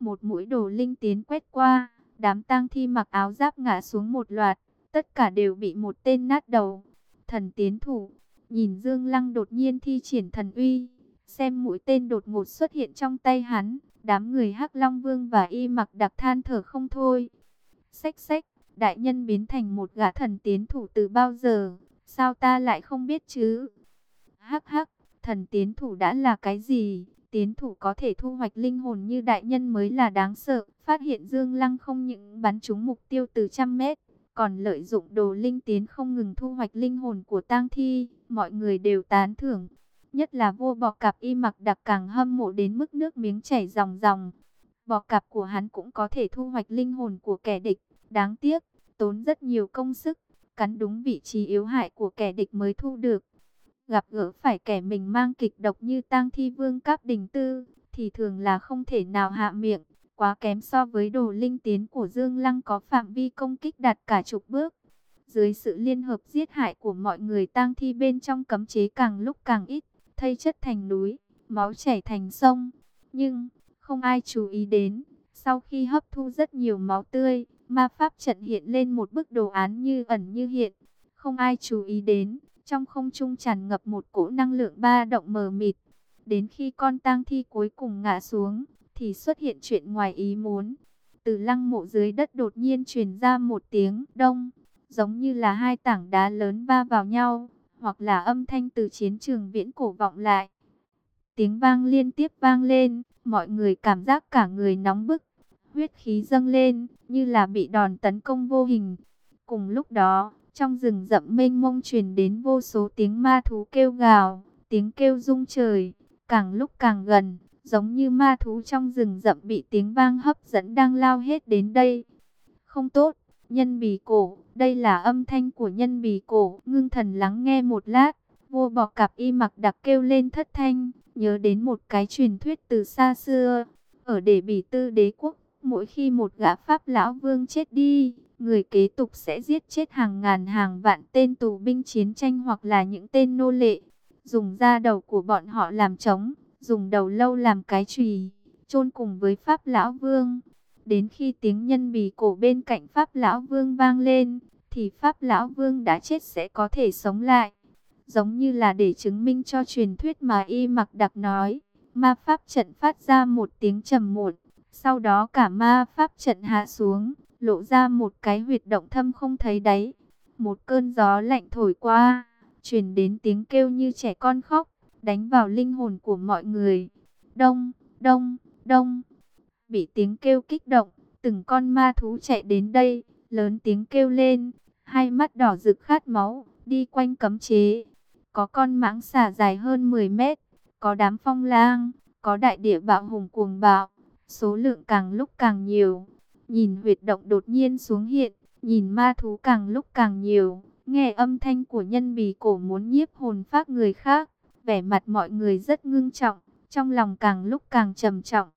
Một mũi đồ linh tiến quét qua, đám tang thi mặc áo giáp ngã xuống một loạt, tất cả đều bị một tên nát đầu. Thần tiến thủ, nhìn Dương Lăng đột nhiên thi triển thần uy, xem mũi tên đột ngột xuất hiện trong tay hắn, đám người Hắc Long Vương và Y Mặc Đặc than thở không thôi. Xách xách, đại nhân biến thành một gã thần tiến thủ từ bao giờ, sao ta lại không biết chứ? Hắc hắc, thần tiến thủ đã là cái gì? Tiến thủ có thể thu hoạch linh hồn như đại nhân mới là đáng sợ. Phát hiện Dương Lăng không những bắn trúng mục tiêu từ trăm mét, còn lợi dụng đồ linh tiến không ngừng thu hoạch linh hồn của tang thi. Mọi người đều tán thưởng. Nhất là vô bọ cạp y mặc đặc càng hâm mộ đến mức nước miếng chảy ròng ròng. Bọ cạp của hắn cũng có thể thu hoạch linh hồn của kẻ địch. Đáng tiếc, tốn rất nhiều công sức, cắn đúng vị trí yếu hại của kẻ địch mới thu được. Gặp gỡ phải kẻ mình mang kịch độc như tang thi vương các đình tư, thì thường là không thể nào hạ miệng, quá kém so với đồ linh tiến của Dương Lăng có phạm vi công kích đạt cả chục bước. Dưới sự liên hợp giết hại của mọi người tang thi bên trong cấm chế càng lúc càng ít, thây chất thành núi, máu chảy thành sông. Nhưng, không ai chú ý đến, sau khi hấp thu rất nhiều máu tươi, ma pháp trận hiện lên một bức đồ án như ẩn như hiện. Không ai chú ý đến, trong không trung tràn ngập một cỗ năng lượng ba động mờ mịt. Đến khi con tang thi cuối cùng ngã xuống, thì xuất hiện chuyện ngoài ý muốn. Từ lăng mộ dưới đất đột nhiên truyền ra một tiếng đông, giống như là hai tảng đá lớn va vào nhau, hoặc là âm thanh từ chiến trường viễn cổ vọng lại. Tiếng vang liên tiếp vang lên, mọi người cảm giác cả người nóng bức, huyết khí dâng lên, như là bị đòn tấn công vô hình. Cùng lúc đó, trong rừng rậm mênh mông truyền đến vô số tiếng ma thú kêu gào, tiếng kêu rung trời, càng lúc càng gần, giống như ma thú trong rừng rậm bị tiếng vang hấp dẫn đang lao hết đến đây. Không tốt, nhân bì cổ, đây là âm thanh của nhân bì cổ, ngưng thần lắng nghe một lát, vua bọ cạp y mặc đặc kêu lên thất thanh, nhớ đến một cái truyền thuyết từ xa xưa, ở để bỉ tư đế quốc, mỗi khi một gã pháp lão vương chết đi, người kế tục sẽ giết chết hàng ngàn hàng vạn tên tù binh chiến tranh hoặc là những tên nô lệ, dùng da đầu của bọn họ làm trống, dùng đầu lâu làm cái chùy, chôn cùng với pháp lão vương. Đến khi tiếng nhân bì cổ bên cạnh pháp lão vương vang lên, thì pháp lão vương đã chết sẽ có thể sống lại. Giống như là để chứng minh cho truyền thuyết mà y mặc đặc nói, ma pháp trận phát ra một tiếng trầm muộn, sau đó cả ma pháp trận hạ xuống, lộ ra một cái huyệt động thâm không thấy đáy. Một cơn gió lạnh thổi qua, truyền đến tiếng kêu như trẻ con khóc, đánh vào linh hồn của mọi người. Đông, đông, đông. Bị tiếng kêu kích động, từng con ma thú chạy đến đây, lớn tiếng kêu lên, hai mắt đỏ rực khát máu, đi quanh cấm chế. Có con mãng xà dài hơn 10 mét, có đám phong lang, có đại địa bạo hùng cuồng bạo, số lượng càng lúc càng nhiều. Nhìn huyệt động đột nhiên xuống hiện, nhìn ma thú càng lúc càng nhiều, nghe âm thanh của nhân bì cổ muốn nhiếp hồn phát người khác, vẻ mặt mọi người rất ngưng trọng, trong lòng càng lúc càng trầm trọng.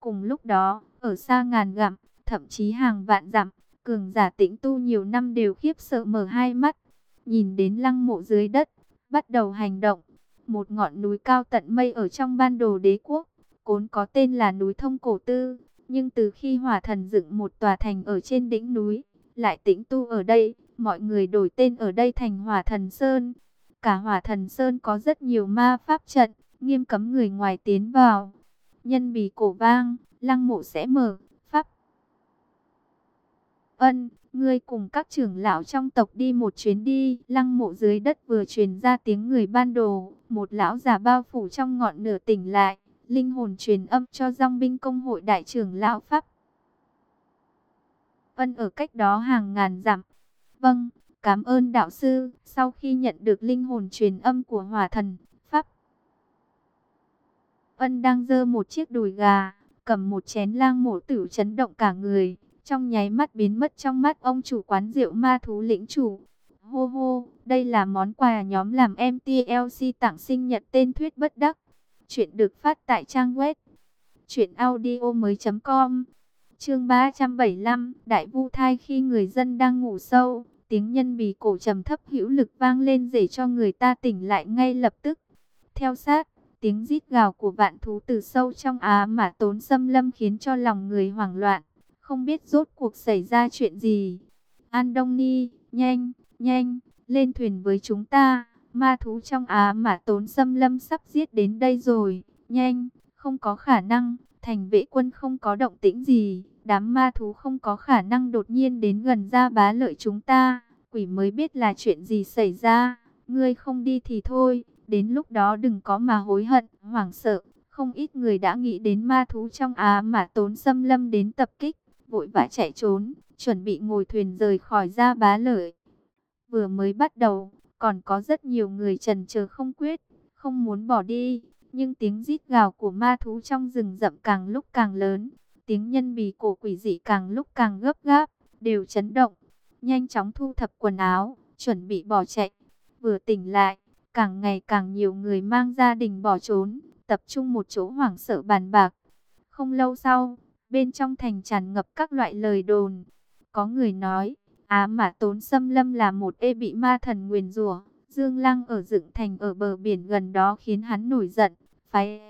Cùng lúc đó, ở xa ngàn dặm, thậm chí hàng vạn dặm, cường giả tĩnh tu nhiều năm đều khiếp sợ mở hai mắt, nhìn đến lăng mộ dưới đất, bắt đầu hành động. Một ngọn núi cao tận mây ở trong ban đồ đế quốc, cốn có tên là núi thông cổ tư, nhưng từ khi hỏa thần dựng một tòa thành ở trên đỉnh núi, lại tĩnh tu ở đây, mọi người đổi tên ở đây thành hỏa thần Sơn. Cả hỏa thần Sơn có rất nhiều ma pháp trận, nghiêm cấm người ngoài tiến vào. Nhân bì cổ vang, lăng mộ sẽ mở, pháp. Ân, ngươi cùng các trưởng lão trong tộc đi một chuyến đi. Lăng mộ dưới đất vừa truyền ra tiếng người ban đồ, một lão già bao phủ trong ngọn nửa tỉnh lại linh hồn truyền âm cho dòng binh công hội đại trưởng lão Pháp. Vân ở cách đó hàng ngàn dặm. Vâng, cảm ơn đạo sư. Sau khi nhận được linh hồn truyền âm của hỏa thần, Pháp. Vân đang dơ một chiếc đùi gà, cầm một chén lang mổ tử chấn động cả người. Trong nháy mắt biến mất trong mắt ông chủ quán rượu ma thú lĩnh chủ. Hô hô, đây là món quà nhóm làm MTLC tặng sinh nhật tên thuyết bất đắc. Chuyện được phát tại trang web truyệnaudiomoi.com. Chương 375, Đại Vu thai khi người dân đang ngủ sâu, tiếng nhân bì cổ trầm thấp hữu lực vang lên để cho người ta tỉnh lại ngay lập tức. Theo sát, Tiếng rít gào của vạn thú từ sâu trong Á Mã Tốn Xâm Lâm khiến cho lòng người hoảng loạn, không biết rốt cuộc xảy ra chuyện gì. An Đông Ni, nhanh, nhanh, lên thuyền với chúng ta, ma thú trong Á mà Tốn Xâm Lâm sắp giết đến đây rồi, nhanh, không có khả năng, thành vệ quân không có động tĩnh gì, đám ma thú không có khả năng đột nhiên đến gần ra bá lợi chúng ta, quỷ mới biết là chuyện gì xảy ra, ngươi không đi thì thôi Đến lúc đó đừng có mà hối hận, hoảng sợ. Không ít người đã nghĩ đến ma thú trong Á mà tốn xâm lâm đến tập kích, vội vã chạy trốn, chuẩn bị ngồi thuyền rời khỏi ra bá lợi. Vừa mới bắt đầu, còn có rất nhiều người trần chờ không quyết, không muốn bỏ đi. Nhưng tiếng rít gào của ma thú trong rừng rậm càng lúc càng lớn, tiếng nhân bì cổ quỷ dị càng lúc càng gấp gáp, đều chấn động. Nhanh chóng thu thập quần áo, chuẩn bị bỏ chạy. Vừa tỉnh lại, Càng ngày càng nhiều người mang gia đình bỏ trốn, tập trung một chỗ hoảng sợ bàn bạc. Không lâu sau, bên trong thành tràn ngập các loại lời đồn. Có người nói, Á mà Tốn Xâm Lâm là một ê bị ma thần nguyền rủa. Dương Lăng ở dựng thành ở bờ biển gần đó khiến hắn nổi giận, phái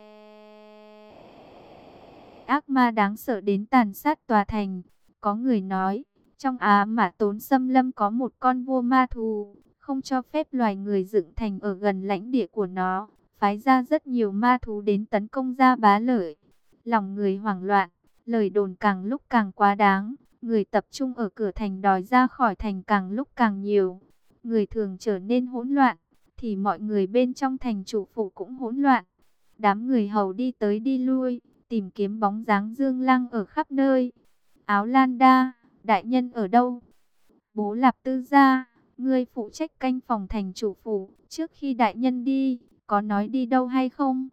ác ma đáng sợ đến tàn sát tòa thành. Có người nói, trong Á mà Tốn Xâm Lâm có một con vua ma thù, không cho phép loài người dựng thành ở gần lãnh địa của nó, phái ra rất nhiều ma thú đến tấn công ra bá lợi. Lòng người hoảng loạn, lời đồn càng lúc càng quá đáng, người tập trung ở cửa thành đòi ra khỏi thành càng lúc càng nhiều. Người thường trở nên hỗn loạn, thì mọi người bên trong thành chủ phủ cũng hỗn loạn. Đám người hầu đi tới đi lui, tìm kiếm bóng dáng Dương Lăng ở khắp nơi. Áo Lan Đa, đại nhân ở đâu? Bố Lạp Tư gia Ngươi phụ trách canh phòng thành chủ phủ, trước khi đại nhân đi, có nói đi đâu hay không?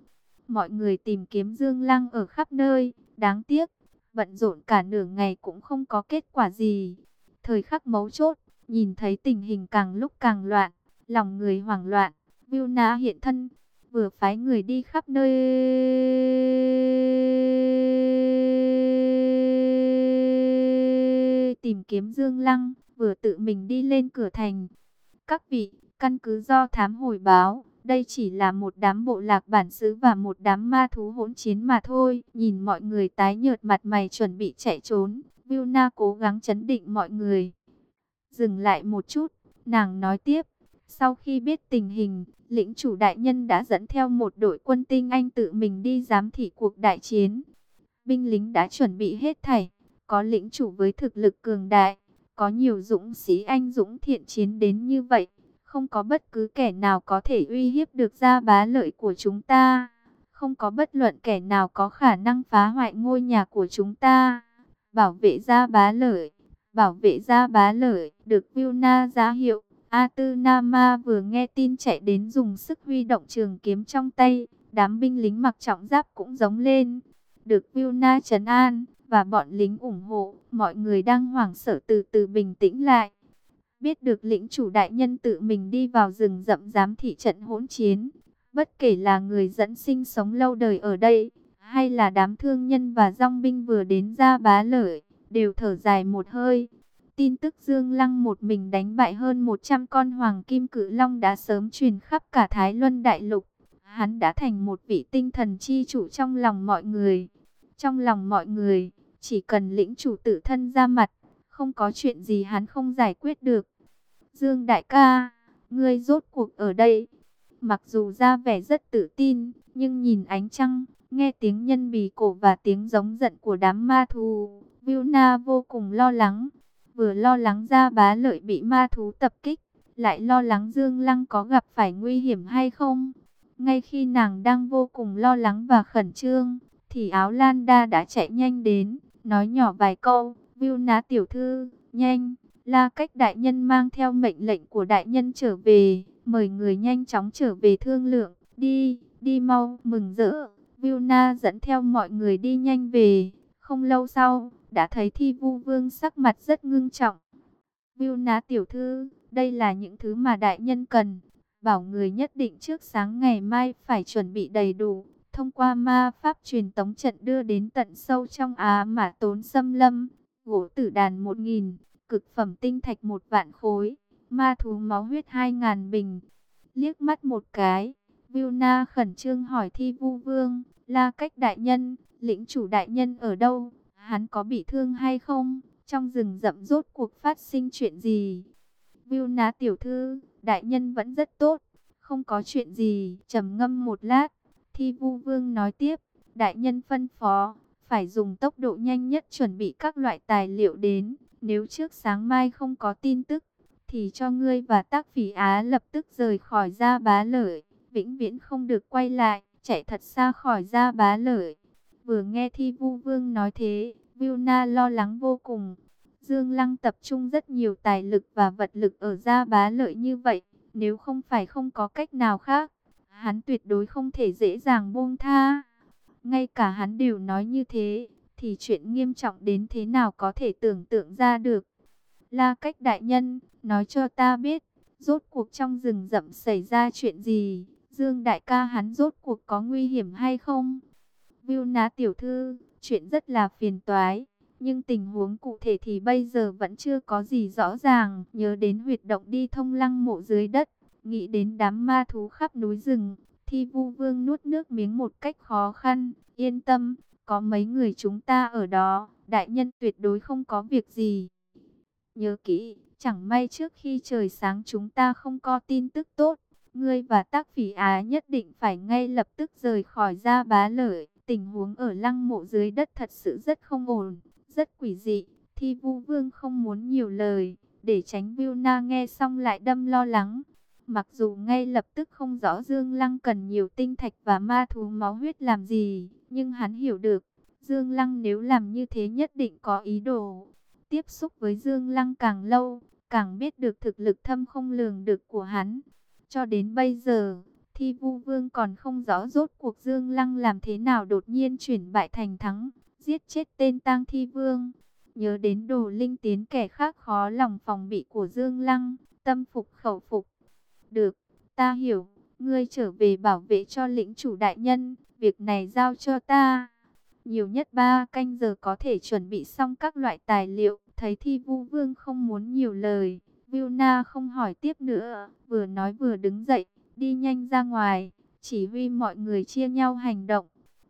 Mọi người tìm kiếm Dương Lăng ở khắp nơi, đáng tiếc, bận rộn cả nửa ngày cũng không có kết quả gì. Thời khắc mấu chốt, nhìn thấy tình hình càng lúc càng loạn, lòng người hoảng loạn, Viu Na hiện thân, vừa phái người đi khắp nơi tìm kiếm Dương Lăng vừa tự mình đi lên cửa thành. Các vị, căn cứ do thám hồi báo, đây chỉ là một đám bộ lạc bản xứ và một đám ma thú hỗn chiến mà thôi. Nhìn mọi người tái nhợt mặt mày chuẩn bị chạy trốn, Vilna cố gắng chấn định mọi người. Dừng lại một chút, nàng nói tiếp. Sau khi biết tình hình, lĩnh chủ đại nhân đã dẫn theo một đội quân tinh anh tự mình đi giám thị cuộc đại chiến. Binh lính đã chuẩn bị hết thảy, có lĩnh chủ với thực lực cường đại, có nhiều dũng sĩ anh dũng thiện chiến đến như vậy, không có bất cứ kẻ nào có thể uy hiếp được gia bá lợi của chúng ta. Không có bất luận kẻ nào có khả năng phá hoại ngôi nhà của chúng ta. Bảo vệ gia bá lợi, bảo vệ gia bá lợi, được Vilna giá hiệu. A Tư Nama vừa nghe tin chạy đến dùng sức huy động trường kiếm trong tay, đám binh lính mặc trọng giáp cũng giống lên. Được Vilna trấn an, và bọn lính ủng hộ, mọi người đang hoảng sợ từ từ bình tĩnh lại. Biết được lĩnh chủ đại nhân tự mình đi vào rừng rậm giám thị trận hỗn chiến, bất kể là người dẫn sinh sống lâu đời ở đây, hay là đám thương nhân và dòng binh vừa đến ra bá lợi, đều thở dài một hơi. Tin tức Dương Lăng một mình đánh bại hơn 100 con hoàng kim cự long đã sớm truyền khắp cả Thái Luân Đại Lục. Hắn đã thành một vị tinh thần chi chủ trong lòng mọi người. Trong lòng mọi người, chỉ cần lĩnh chủ tự thân ra mặt, không có chuyện gì hắn không giải quyết được. Dương đại ca, ngươi rốt cuộc ở đây. Mặc dù ra vẻ rất tự tin, nhưng nhìn ánh trăng, nghe tiếng nhân bì cổ và tiếng giống giận của đám ma thú, Vilna vô cùng lo lắng. Vừa lo lắng ra bá lợi bị ma thú tập kích, lại lo lắng Dương Lăng có gặp phải nguy hiểm hay không. Ngay khi nàng đang vô cùng lo lắng và khẩn trương, thì áo Lan Đa đã chạy nhanh đến nói nhỏ vài câu, Viu Ná tiểu thư, nhanh, la cách đại nhân mang theo mệnh lệnh của đại nhân trở về, mời người nhanh chóng trở về thương lượng, đi, đi mau, mừng rỡ. Viu Na dẫn theo mọi người đi nhanh về, không lâu sau, đã thấy Thi Vu Vương sắc mặt rất ngưng trọng. Viu Na tiểu thư, đây là những thứ mà đại nhân cần, bảo người nhất định trước sáng ngày mai phải chuẩn bị đầy đủ, thông qua ma pháp truyền tống trận đưa đến tận sâu trong Á Mã Tốn Xâm Lâm, gỗ tử đàn một nghìn, cực phẩm tinh thạch một vạn khối, ma thú máu huyết hai ngàn bình. Liếc mắt một cái, Vilna khẩn trương hỏi thi vu vương, la cách đại nhân, lĩnh chủ đại nhân ở đâu, hắn có bị thương hay không, trong rừng rậm rốt cuộc phát sinh chuyện gì. Vilna tiểu thư, đại nhân vẫn rất tốt, không có chuyện gì, trầm ngâm một lát, thi vu vương nói tiếp, đại nhân phân phó, phải dùng tốc độ nhanh nhất chuẩn bị các loại tài liệu đến, nếu trước sáng mai không có tin tức, thì cho ngươi và tác phỉ Á lập tức rời khỏi gia bá lợi, vĩnh viễn không được quay lại, chạy thật xa khỏi gia bá lợi. Vừa nghe Thi Vu Vương nói thế, Vilna lo lắng vô cùng. Dương Lăng tập trung rất nhiều tài lực và vật lực ở gia bá lợi như vậy, nếu không phải không có cách nào khác, hắn tuyệt đối không thể dễ dàng buông tha. Ngay cả hắn đều nói như thế, thì chuyện nghiêm trọng đến thế nào có thể tưởng tượng ra được. La cách đại nhân, nói cho ta biết, rốt cuộc trong rừng rậm xảy ra chuyện gì, Dương đại ca hắn rốt cuộc có nguy hiểm hay không? Viu ná tiểu thư, chuyện rất là phiền toái, nhưng tình huống cụ thể thì bây giờ vẫn chưa có gì rõ ràng. Nhớ đến huyệt động đi thông lăng mộ dưới đất, nghĩ đến đám ma thú khắp núi rừng, thi vu vương nuốt nước miếng một cách khó khăn, yên tâm, có mấy người chúng ta ở đó, đại nhân tuyệt đối không có việc gì. Nhớ kỹ, chẳng may trước khi trời sáng chúng ta không có tin tức tốt, ngươi và tác phỉ á nhất định phải ngay lập tức rời khỏi ra bá lợi. Tình huống ở lăng mộ dưới đất thật sự rất không ổn, rất quỷ dị. Thi vu vương không muốn nhiều lời, để tránh Na nghe xong lại đâm lo lắng. Mặc dù ngay lập tức không rõ Dương Lăng cần nhiều tinh thạch và ma thú máu huyết làm gì, nhưng hắn hiểu được, Dương Lăng nếu làm như thế nhất định có ý đồ. Tiếp xúc với Dương Lăng càng lâu, càng biết được thực lực thâm không lường được của hắn. Cho đến bây giờ, Thi Vu Vương còn không rõ rốt cuộc Dương Lăng làm thế nào đột nhiên chuyển bại thành thắng, giết chết tên Tang Thi Vương. Nhớ đến đồ linh tiến kẻ khác khó lòng phòng bị của Dương Lăng, tâm phục khẩu phục. Được, ta hiểu, ngươi trở về bảo vệ cho lĩnh chủ đại nhân, việc này giao cho ta. Nhiều nhất ba canh giờ có thể chuẩn bị xong các loại tài liệu, thấy Thi Vu Vương không muốn nhiều lời. Vilna không hỏi tiếp nữa, vừa nói vừa đứng dậy, đi nhanh ra ngoài, chỉ huy mọi người chia nhau hành động,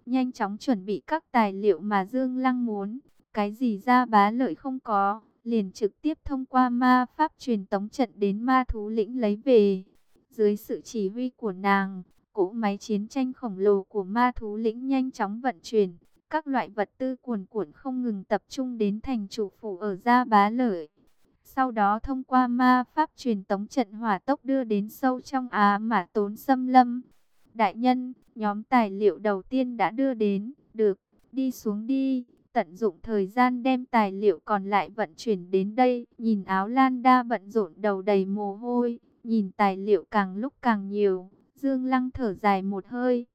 nhanh chóng chuẩn bị các tài liệu mà Dương Lăng muốn, cái gì ra bá lợi không có, liền trực tiếp thông qua ma pháp truyền tống trận đến ma thú lĩnh lấy về. Dưới sự chỉ huy của nàng, cỗ máy chiến tranh khổng lồ của ma thú lĩnh nhanh chóng vận chuyển, các loại vật tư cuồn cuộn không ngừng tập trung đến thành chủ phủ ở Gia Bá Lợi. Sau đó thông qua ma pháp truyền tống trận hỏa tốc đưa đến sâu trong Á Mã Tốn Xâm Lâm. Đại nhân, nhóm tài liệu đầu tiên đã đưa đến, được, đi xuống đi, tận dụng thời gian đem tài liệu còn lại vận chuyển đến đây. Nhìn áo Lan đa bận rộn đầu đầy mồ hôi, nhìn tài liệu càng lúc càng nhiều, Dương Lăng thở dài một hơi.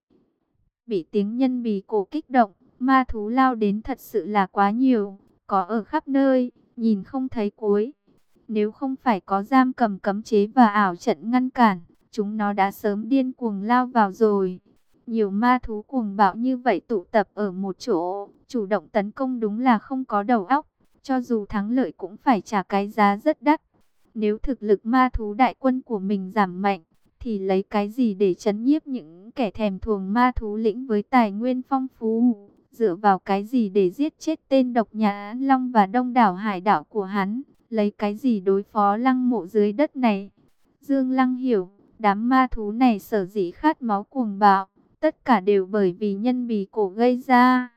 Bị tiếng nhân bì cổ kích động, ma thú lao đến thật sự là quá nhiều, có ở khắp nơi, nhìn không thấy cuối. Nếu không phải có giam cầm cấm chế và ảo trận ngăn cản, chúng nó đã sớm điên cuồng lao vào rồi. Nhiều ma thú cuồng bạo như vậy tụ tập ở một chỗ, chủ động tấn công đúng là không có đầu óc. Cho dù thắng lợi cũng phải trả cái giá rất đắt. Nếu thực lực ma thú đại quân của mình giảm mạnh, thì lấy cái gì để chấn nhiếp những kẻ thèm thuồng ma thú lĩnh với tài nguyên phong phú? Dựa vào cái gì để giết chết tên độc nhà Long và đông đảo hải đảo của hắn? lấy cái gì đối phó lăng mộ dưới đất này. Dương Lăng hiểu, đám ma thú này sở dĩ khát máu cuồng bạo, tất cả đều bởi vì nhân bì cổ gây ra.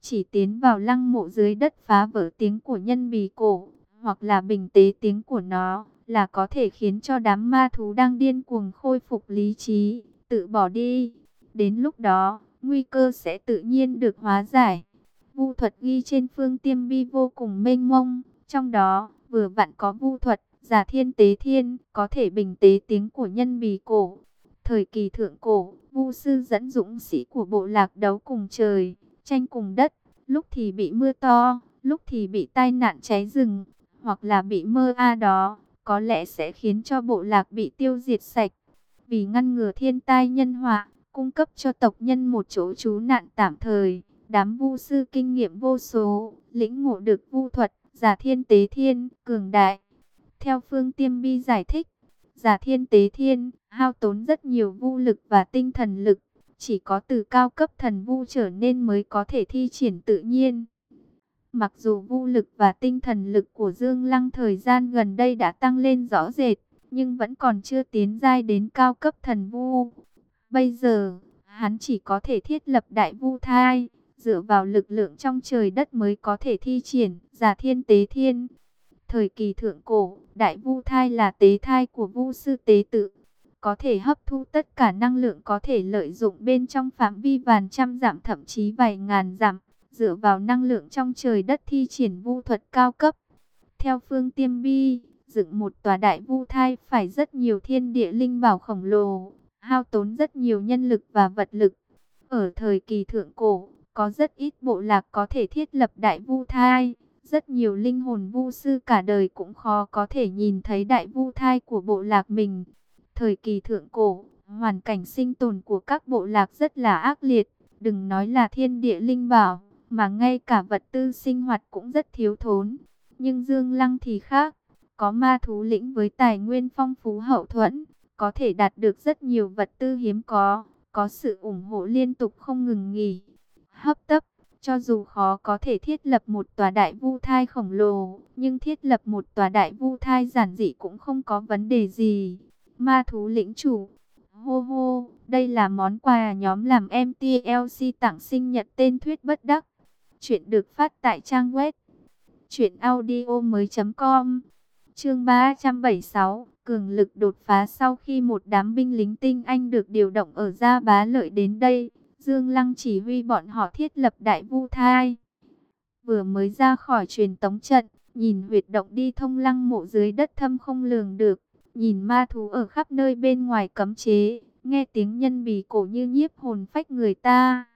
Chỉ tiến vào lăng mộ dưới đất phá vỡ tiếng của nhân bì cổ, hoặc là bình tế tiếng của nó, là có thể khiến cho đám ma thú đang điên cuồng khôi phục lý trí, tự bỏ đi. Đến lúc đó, nguy cơ sẽ tự nhiên được hóa giải. Vu thuật ghi trên phương tiêm bi vô cùng mênh mông, trong đó vừa vặn có vu thuật, giả thiên tế thiên, có thể bình tế tiếng của nhân bì cổ. Thời kỳ thượng cổ, vu sư dẫn dũng sĩ của bộ lạc đấu cùng trời, tranh cùng đất, lúc thì bị mưa to, lúc thì bị tai nạn cháy rừng, hoặc là bị mơ a đó, có lẽ sẽ khiến cho bộ lạc bị tiêu diệt sạch. Vì ngăn ngừa thiên tai nhân họa, cung cấp cho tộc nhân một chỗ trú nạn tạm thời, đám vu sư kinh nghiệm vô số, lĩnh ngộ được vu thuật, giả thiên tế thiên, cường đại. Theo phương tiêm bi giải thích, giả thiên tế thiên, hao tốn rất nhiều vu lực và tinh thần lực. Chỉ có từ cao cấp thần vu trở nên mới có thể thi triển tự nhiên. Mặc dù vũ lực và tinh thần lực của Dương Lăng thời gian gần đây đã tăng lên rõ rệt, nhưng vẫn còn chưa tiến giai đến cao cấp thần vu. Bây giờ, hắn chỉ có thể thiết lập đại vu thai, dựa vào lực lượng trong trời đất mới có thể thi triển giả thiên tế thiên. Thời kỳ thượng cổ, đại vu thai là tế thai của vu sư tế tự, có thể hấp thu tất cả năng lượng có thể lợi dụng bên trong phạm vi vài trăm dặm thậm chí vài ngàn dặm, dựa vào năng lượng trong trời đất thi triển vu thuật cao cấp. Theo phương tiêm bi, dựng một tòa đại vu thai phải rất nhiều thiên địa linh bảo khổng lồ, hao tốn rất nhiều nhân lực và vật lực. Ở thời kỳ thượng cổ, có rất ít bộ lạc có thể thiết lập đại vu thai. Rất nhiều linh hồn vu sư cả đời cũng khó có thể nhìn thấy đại vu thai của bộ lạc mình. Thời kỳ thượng cổ, hoàn cảnh sinh tồn của các bộ lạc rất là ác liệt. Đừng nói là thiên địa linh bảo, mà ngay cả vật tư sinh hoạt cũng rất thiếu thốn. Nhưng Dương Lăng thì khác, có ma thú lĩnh với tài nguyên phong phú hậu thuẫn, có thể đạt được rất nhiều vật tư hiếm có, có sự ủng hộ liên tục không ngừng nghỉ. Hấp tấp, cho dù khó có thể thiết lập một tòa đại vu thai khổng lồ, nhưng thiết lập một tòa đại vu thai giản dị cũng không có vấn đề gì. Ma thú lĩnh chủ, hô hô, đây là món quà nhóm làm MTLC tặng sinh nhật tên thuyết bất đắc. Chuyện được phát tại trang web truyệnaudiomoi.com. Chương 376, cường lực đột phá sau khi một đám binh lính tinh anh được điều động ở Gia Bá Lợi đến đây, Dương Lăng chỉ huy bọn họ thiết lập đại vu thai. Vừa mới ra khỏi truyền tống trận, nhìn huyệt động đi thông lăng mộ dưới đất thâm không lường được, nhìn ma thú ở khắp nơi bên ngoài cấm chế, nghe tiếng nhân bì cổ như nhiếp hồn phách người ta.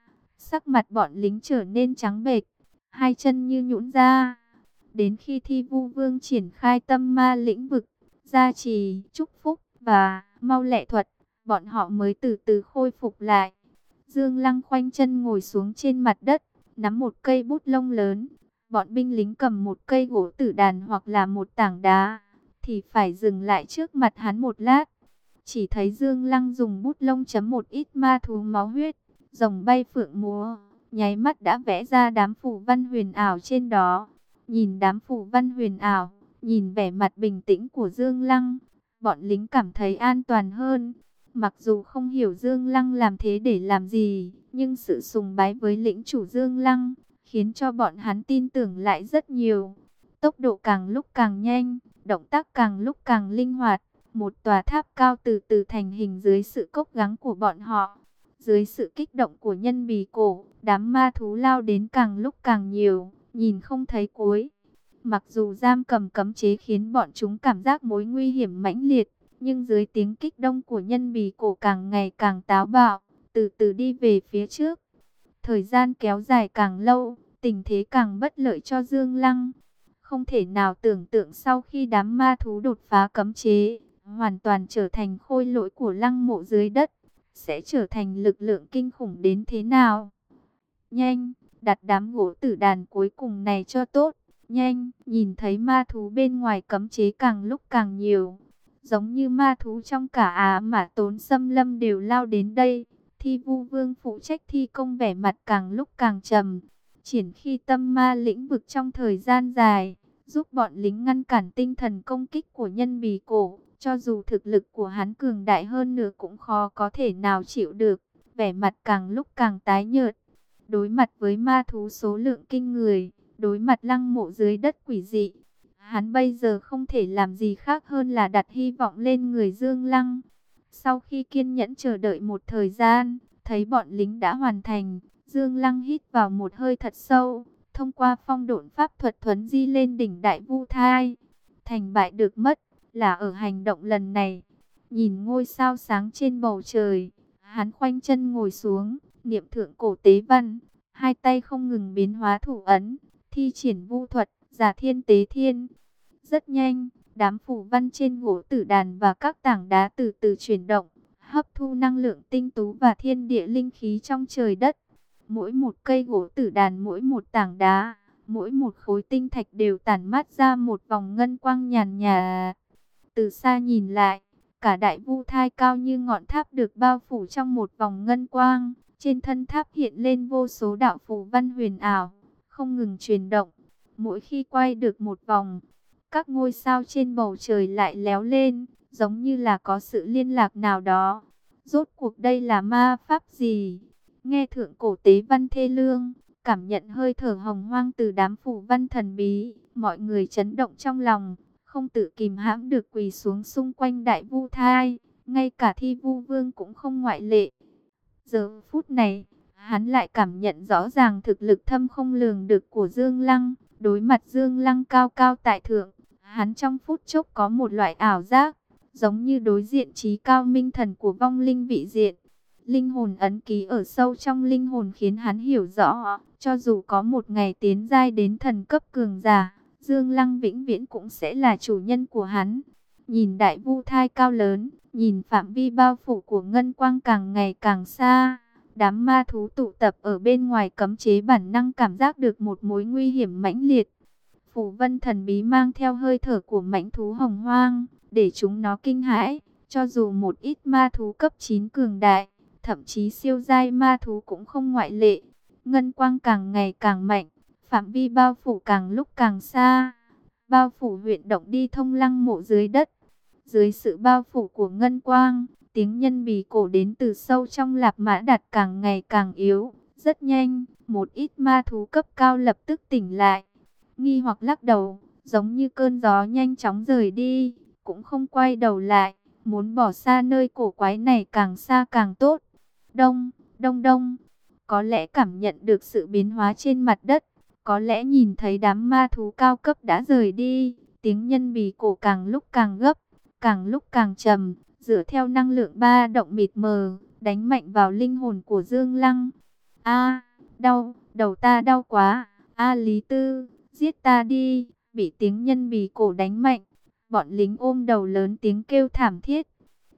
Sắc mặt bọn lính trở nên trắng bệch, hai chân như nhũn ra. Đến khi thi vu vương triển khai tâm ma lĩnh vực, gia trì, chúc phúc và mau lẹ thuật, bọn họ mới từ từ khôi phục lại. Dương Lăng khoanh chân ngồi xuống trên mặt đất, nắm một cây bút lông lớn. Bọn binh lính cầm một cây gỗ tử đàn hoặc là một tảng đá, thì phải dừng lại trước mặt hắn một lát. Chỉ thấy Dương Lăng dùng bút lông chấm một ít ma thú máu huyết, rồng bay phượng múa, nháy mắt đã vẽ ra đám phù văn huyền ảo trên đó. Nhìn đám phù văn huyền ảo, nhìn vẻ mặt bình tĩnh của Dương Lăng, bọn lính cảm thấy an toàn hơn. Mặc dù không hiểu Dương Lăng làm thế để làm gì, nhưng sự sùng bái với lĩnh chủ Dương Lăng, khiến cho bọn hắn tin tưởng lại rất nhiều. Tốc độ càng lúc càng nhanh, động tác càng lúc càng linh hoạt. Một tòa tháp cao từ từ thành hình dưới sự cốc gắng của bọn họ. Dưới sự kích động của nhân bì cổ, đám ma thú lao đến càng lúc càng nhiều, nhìn không thấy cuối. Mặc dù giam cầm cấm chế khiến bọn chúng cảm giác mối nguy hiểm mãnh liệt, nhưng dưới tiếng kích động của nhân bì cổ càng ngày càng táo bạo, từ từ đi về phía trước. Thời gian kéo dài càng lâu, tình thế càng bất lợi cho Dương Lăng. Không thể nào tưởng tượng sau khi đám ma thú đột phá cấm chế, hoàn toàn trở thành khôi lỗi của lăng mộ dưới đất, sẽ trở thành lực lượng kinh khủng đến thế nào. Nhanh, đặt đám gỗ tử đàn cuối cùng này cho tốt. Nhanh, nhìn thấy ma thú bên ngoài cấm chế càng lúc càng nhiều, giống như ma thú trong cả Á mà tốn xâm lâm đều lao đến đây. Thi vu vương phụ trách thi công vẻ mặt càng lúc càng trầm, triển khi tâm ma lĩnh vực trong thời gian dài, giúp bọn lính ngăn cản tinh thần công kích của nhân bì cổ. Cho dù thực lực của hắn cường đại hơn nữa cũng khó có thể nào chịu được, vẻ mặt càng lúc càng tái nhợt. Đối mặt với ma thú số lượng kinh người, đối mặt lăng mộ dưới đất quỷ dị, Hắn bây giờ không thể làm gì khác hơn là đặt hy vọng lên người Dương Lăng. Sau khi kiên nhẫn chờ đợi một thời gian, thấy bọn lính đã hoàn thành, Dương Lăng hít vào một hơi thật sâu, thông qua phong độn pháp thuật thuấn di lên đỉnh đại vu thai. Thành bại được mất, là ở hành động lần này. Nhìn ngôi sao sáng trên bầu trời, hắn khoanh chân ngồi xuống, niệm thượng cổ tế văn, hai tay không ngừng biến hóa thủ ấn, thi triển vu thuật, giả thiên tế thiên. Rất nhanh, đám phủ văn trên gỗ tử đàn và các tảng đá từ từ chuyển động, hấp thu năng lượng tinh tú và thiên địa linh khí trong trời đất. Mỗi một cây gỗ tử đàn, mỗi một tảng đá, mỗi một khối tinh thạch đều tản mát ra một vòng ngân quang nhàn nhà. Từ xa nhìn lại, Cả đại vu thai cao như ngọn tháp được bao phủ trong một vòng ngân quang. Trên thân tháp hiện lên vô số đạo phù văn huyền ảo, không ngừng chuyển động. Mỗi khi quay được một vòng, các ngôi sao trên bầu trời lại léo lên, giống như là có sự liên lạc nào đó. Rốt cuộc đây là ma pháp gì? Nghe thượng cổ tế văn thê lương, cảm nhận hơi thở hồng hoang từ đám phù văn thần bí, mọi người chấn động trong lòng, không tự kìm hãm được quỳ xuống xung quanh đại vu thai, ngay cả thi vu vương cũng không ngoại lệ. Giờ phút này, hắn lại cảm nhận rõ ràng thực lực thâm không lường được của Dương Lăng, đối mặt Dương Lăng cao cao tại thượng, hắn trong phút chốc có một loại ảo giác, giống như đối diện trí cao minh thần của vong linh vị diện. Linh hồn ấn ký ở sâu trong linh hồn khiến hắn hiểu rõ, cho dù có một ngày tiến giai đến thần cấp cường giả, Dương Lăng vĩnh viễn cũng sẽ là chủ nhân của hắn. Nhìn đại vu thai cao lớn, nhìn phạm vi bao phủ của ngân quang càng ngày càng xa, đám ma thú tụ tập ở bên ngoài cấm chế bản năng cảm giác được một mối nguy hiểm mãnh liệt. Phủ vân thần bí mang theo hơi thở của mãnh thú hồng hoang, để chúng nó kinh hãi, cho dù một ít ma thú cấp 9 cường đại, thậm chí siêu giai ma thú cũng không ngoại lệ. Ngân quang càng ngày càng mạnh, phạm vi bao phủ càng lúc càng xa. Bao phủ huyện động đi thông lăng mộ dưới đất. Dưới sự bao phủ của ngân quang, tiếng nhân bì cổ đến từ sâu trong lạp mã đặt càng ngày càng yếu. Rất nhanh, một ít ma thú cấp cao lập tức tỉnh lại. Nghi hoặc lắc đầu, giống như cơn gió nhanh chóng rời đi, cũng không quay đầu lại. Muốn bỏ xa nơi cổ quái này càng xa càng tốt. Đông, đông đông, có lẽ cảm nhận được sự biến hóa trên mặt đất, có lẽ nhìn thấy đám ma thú cao cấp đã rời đi, tiếng nhân bì cổ càng lúc càng gấp, càng lúc càng trầm, dựa theo năng lượng ba động mịt mờ, đánh mạnh vào linh hồn của Dương Lăng. A, đau, đầu ta đau quá. A Lý Tư, giết ta đi, bị tiếng nhân bì cổ đánh mạnh. Bọn lính ôm đầu lớn tiếng kêu thảm thiết.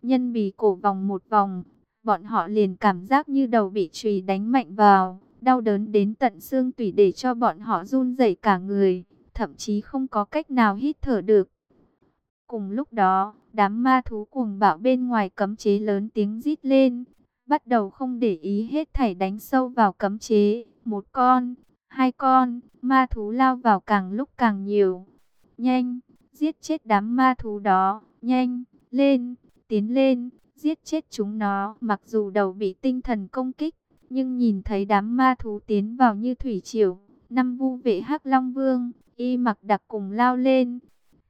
Nhân bì cổ vòng một vòng, bọn họ liền cảm giác như đầu bị chùy đánh mạnh vào, đau đớn đến tận xương tủy để cho bọn họ run rẩy cả người, thậm chí không có cách nào hít thở được. Cùng lúc đó, đám ma thú cuồng bạo bên ngoài cấm chế lớn tiếng rít lên, bắt đầu không để ý hết thảy đánh sâu vào cấm chế, một con, hai con, ma thú lao vào càng lúc càng nhiều. Nhanh, giết chết đám ma thú đó, nhanh, lên, tiến lên, giết chết chúng nó. Mặc dù đầu bị tinh thần công kích, nhưng nhìn thấy đám ma thú tiến vào như thủy triều, năm vu vệ hắc long vương, y mặc đặc cùng lao lên.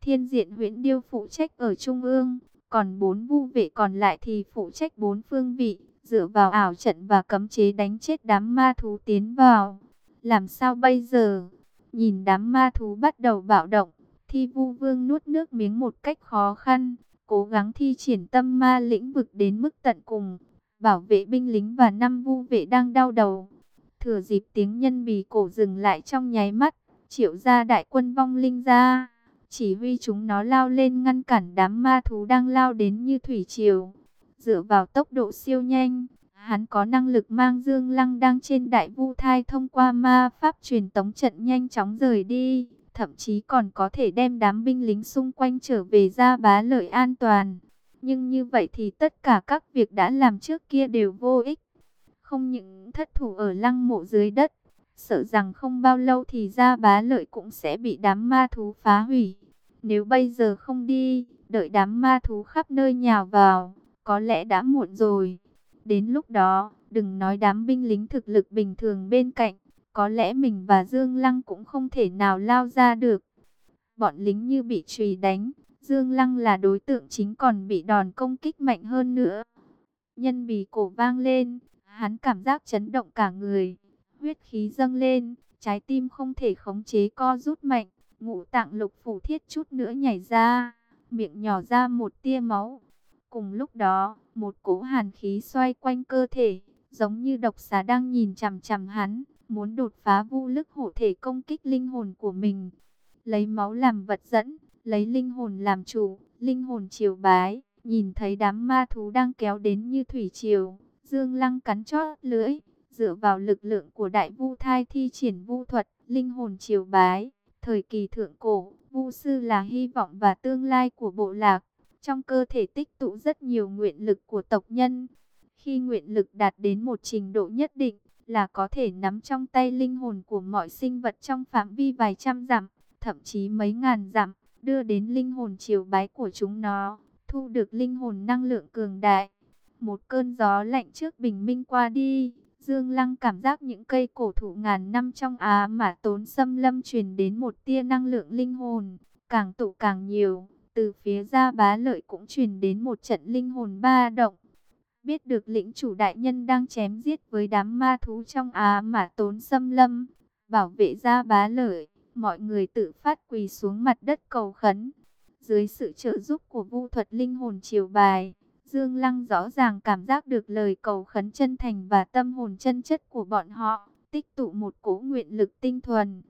Thiên diện huyễn điêu phụ trách ở trung ương, còn bốn vu vệ còn lại thì phụ trách bốn phương vị, dựa vào ảo trận và cấm chế đánh chết đám ma thú tiến vào. Làm sao bây giờ? Nhìn đám ma thú bắt đầu bạo động, thi vu vương nuốt nước miếng một cách khó khăn, cố gắng thi triển tâm ma lĩnh vực đến mức tận cùng, bảo vệ binh lính và năm vu vệ đang đau đầu. Thừa dịp tiếng nhân bì cổ dừng lại trong nháy mắt, triệu ra đại quân vong linh ra, chỉ huy chúng nó lao lên ngăn cản đám ma thú đang lao đến như thủy triều. Dựa vào tốc độ siêu nhanh, hắn có năng lực mang Dương Lăng đang trên đại vu thai thông qua ma pháp truyền tống trận nhanh chóng rời đi thậm chí còn có thể đem đám binh lính xung quanh trở về ra bá lợi an toàn. Nhưng như vậy thì tất cả các việc đã làm trước kia đều vô ích. Không những thất thủ ở lăng mộ dưới đất, sợ rằng không bao lâu thì ra bá lợi cũng sẽ bị đám ma thú phá hủy. Nếu bây giờ không đi, đợi đám ma thú khắp nơi nhào vào, có lẽ đã muộn rồi. Đến lúc đó, đừng nói đám binh lính thực lực bình thường bên cạnh, có lẽ mình và Dương Lăng cũng không thể nào lao ra được. Bọn lính như bị trùy đánh, Dương Lăng là đối tượng chính còn bị đòn công kích mạnh hơn nữa. Nhân bì cổ vang lên, hắn cảm giác chấn động cả người, huyết khí dâng lên, trái tim không thể khống chế co rút mạnh, ngũ tạng lục phủ thiết chút nữa nhảy ra, miệng nhỏ ra một tia máu. Cùng lúc đó, một cỗ hàn khí xoay quanh cơ thể, giống như độc xà đang nhìn chằm chằm hắn muốn đột phá vu lức hộ thể công kích linh hồn của mình. Lấy máu làm vật dẫn, lấy linh hồn làm chủ, linh hồn triều bái, nhìn thấy đám ma thú đang kéo đến như thủy triều. Dương Lăng cắn chót lưỡi, dựa vào lực lượng của đại vu thai thi triển vu thuật, linh hồn triều bái. Thời kỳ thượng cổ, vu sư là hy vọng và tương lai của bộ lạc. trong cơ thể tích tụ rất nhiều nguyện lực của tộc nhân. Khi nguyện lực đạt đến một trình độ nhất định, là có thể nắm trong tay linh hồn của mọi sinh vật trong phạm vi vài trăm dặm, thậm chí mấy ngàn dặm, đưa đến linh hồn chiều bái của chúng nó, thu được linh hồn năng lượng cường đại. Một cơn gió lạnh trước bình minh qua đi, Dương Lăng cảm giác những cây cổ thụ ngàn năm trong Á mà tốn xâm lâm truyền đến một tia năng lượng linh hồn, càng tụ càng nhiều. Từ phía gia bá lợi cũng truyền đến một trận linh hồn ba động. Biết được lĩnh chủ đại nhân đang chém giết với đám ma thú trong Á mà tốn xâm lâm, bảo vệ gia bá lợi, mọi người tự phát quỳ xuống mặt đất cầu khấn. Dưới sự trợ giúp của vu thuật linh hồn triều bài, Dương Lăng rõ ràng cảm giác được lời cầu khấn chân thành và tâm hồn chân chất của bọn họ, tích tụ một cỗ nguyện lực tinh thuần.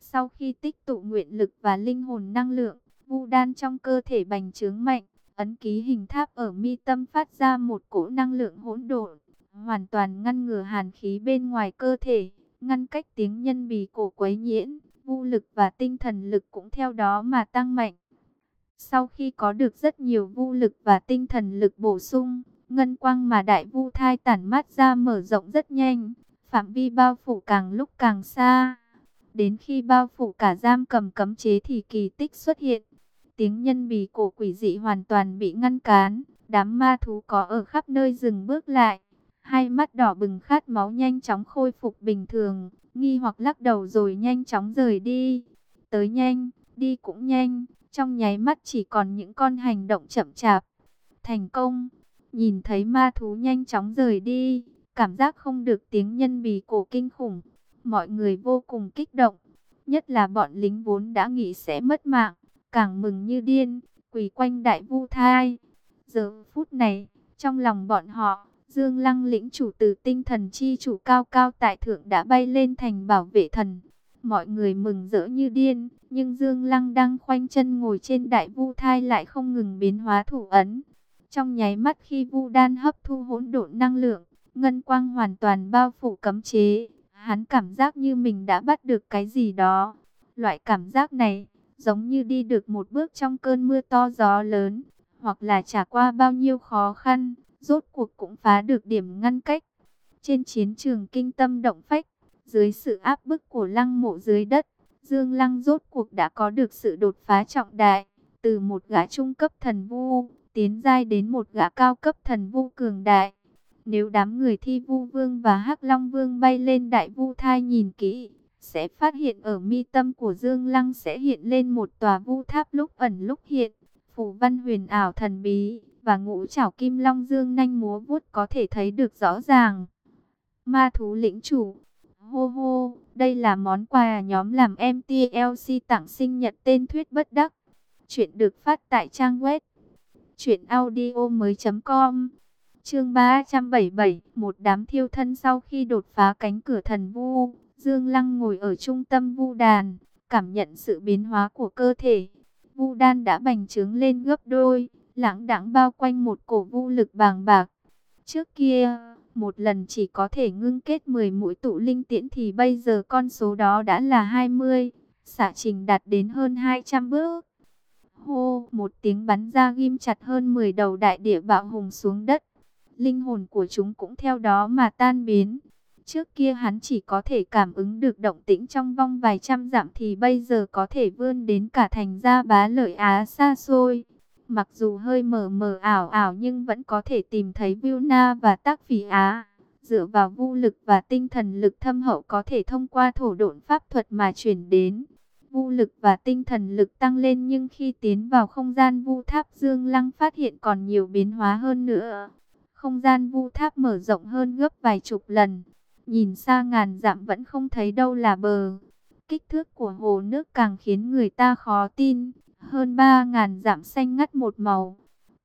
Sau khi tích tụ nguyện lực và linh hồn năng lượng, vu đan trong cơ thể bành trướng mạnh, ấn ký hình tháp ở mi tâm phát ra một cỗ năng lượng hỗn độn, hoàn toàn ngăn ngừa hàn khí bên ngoài cơ thể, ngăn cách tiếng nhân bì cổ quấy nhiễm, vu lực và tinh thần lực cũng theo đó mà tăng mạnh. Sau khi có được rất nhiều vu lực và tinh thần lực bổ sung, ngân quang mà đại vu thai tản mát ra mở rộng rất nhanh, phạm vi bao phủ càng lúc càng xa. Đến khi bao phủ cả giam cầm cấm chế thì kỳ tích xuất hiện. Tiếng nhân bì cổ quỷ dị hoàn toàn bị ngăn cán, đám ma thú có ở khắp nơi dừng bước lại. Hai mắt đỏ bừng khát máu nhanh chóng khôi phục bình thường, nghi hoặc lắc đầu rồi nhanh chóng rời đi. Tới nhanh, đi cũng nhanh, trong nháy mắt chỉ còn những con hành động chậm chạp. Thành công, nhìn thấy ma thú nhanh chóng rời đi, cảm giác không được tiếng nhân bì cổ kinh khủng. Mọi người vô cùng kích động, nhất là bọn lính vốn đã nghĩ sẽ mất mạng, càng mừng như điên, quỳ quanh đại vu thai. Giờ phút này, trong lòng bọn họ, Dương Lăng lĩnh chủ từ tinh thần chi chủ cao cao tại thượng đã bay lên thành bảo vệ thần. Mọi người mừng rỡ như điên, nhưng Dương Lăng đang khoanh chân ngồi trên đại vu thai lại không ngừng biến hóa thủ ấn. Trong nháy mắt khi vu đan hấp thu hỗn độn năng lượng, ngân quang hoàn toàn bao phủ cấm chế. Hắn cảm giác như mình đã bắt được cái gì đó. Loại cảm giác này, giống như đi được một bước trong cơn mưa to gió lớn, hoặc là trả qua bao nhiêu khó khăn, rốt cuộc cũng phá được điểm ngăn cách. Trên chiến trường kinh tâm động phách, dưới sự áp bức của lăng mộ dưới đất, Dương Lăng rốt cuộc đã có được sự đột phá trọng đại, từ một gã trung cấp thần vu, tiến giai đến một gã cao cấp thần vu cường đại. Nếu đám người thi vu vương và hắc long vương bay lên đại vu thai nhìn kỹ, sẽ phát hiện ở mi tâm của Dương Lăng sẽ hiện lên một tòa vu tháp lúc ẩn lúc hiện, phủ văn huyền ảo thần bí, và ngũ trảo kim long dương nanh múa vuốt có thể thấy được rõ ràng. Ma thú lĩnh chủ Hô hô, đây là món quà nhóm làm MTLC tặng sinh nhật tên thuyết bất đắc. Chuyện được phát tại trang web truyệnaudiomoi.com. Chương 377, một đám thiêu thân sau khi đột phá cánh cửa thần vu, Dương Lăng ngồi ở trung tâm vu đàn, cảm nhận sự biến hóa của cơ thể. Vu đan đã bành trướng lên gấp đôi, lãng đãng bao quanh một cổ vu lực bàng bạc. Trước kia, một lần chỉ có thể ngưng kết 10 mũi tụ linh tiễn thì bây giờ con số đó đã là 20, xạ trình đạt đến hơn 200 bước. Hô, một tiếng bắn ra ghim chặt hơn 10 đầu đại địa bạo hùng xuống đất. Linh hồn của chúng cũng theo đó mà tan biến. Trước kia hắn chỉ có thể cảm ứng được động tĩnh trong vong vài trăm dặm thì bây giờ có thể vươn đến cả thành gia bá lợi Á xa xôi. Mặc dù hơi mờ mờ ảo ảo nhưng vẫn có thể tìm thấy Vilna và Tác Phỉ Á. Dựa vào vu lực và tinh thần lực thâm hậu có thể thông qua thổ độn pháp thuật mà chuyển đến. Vu lực và tinh thần lực tăng lên nhưng khi tiến vào không gian vu tháp, Dương Lăng phát hiện còn nhiều biến hóa hơn nữa. Không gian vu tháp mở rộng hơn gấp vài chục lần. Nhìn xa ngàn dặm vẫn không thấy đâu là bờ. Kích thước của hồ nước càng khiến người ta khó tin hơn ba ngàn dặm xanh ngắt một màu,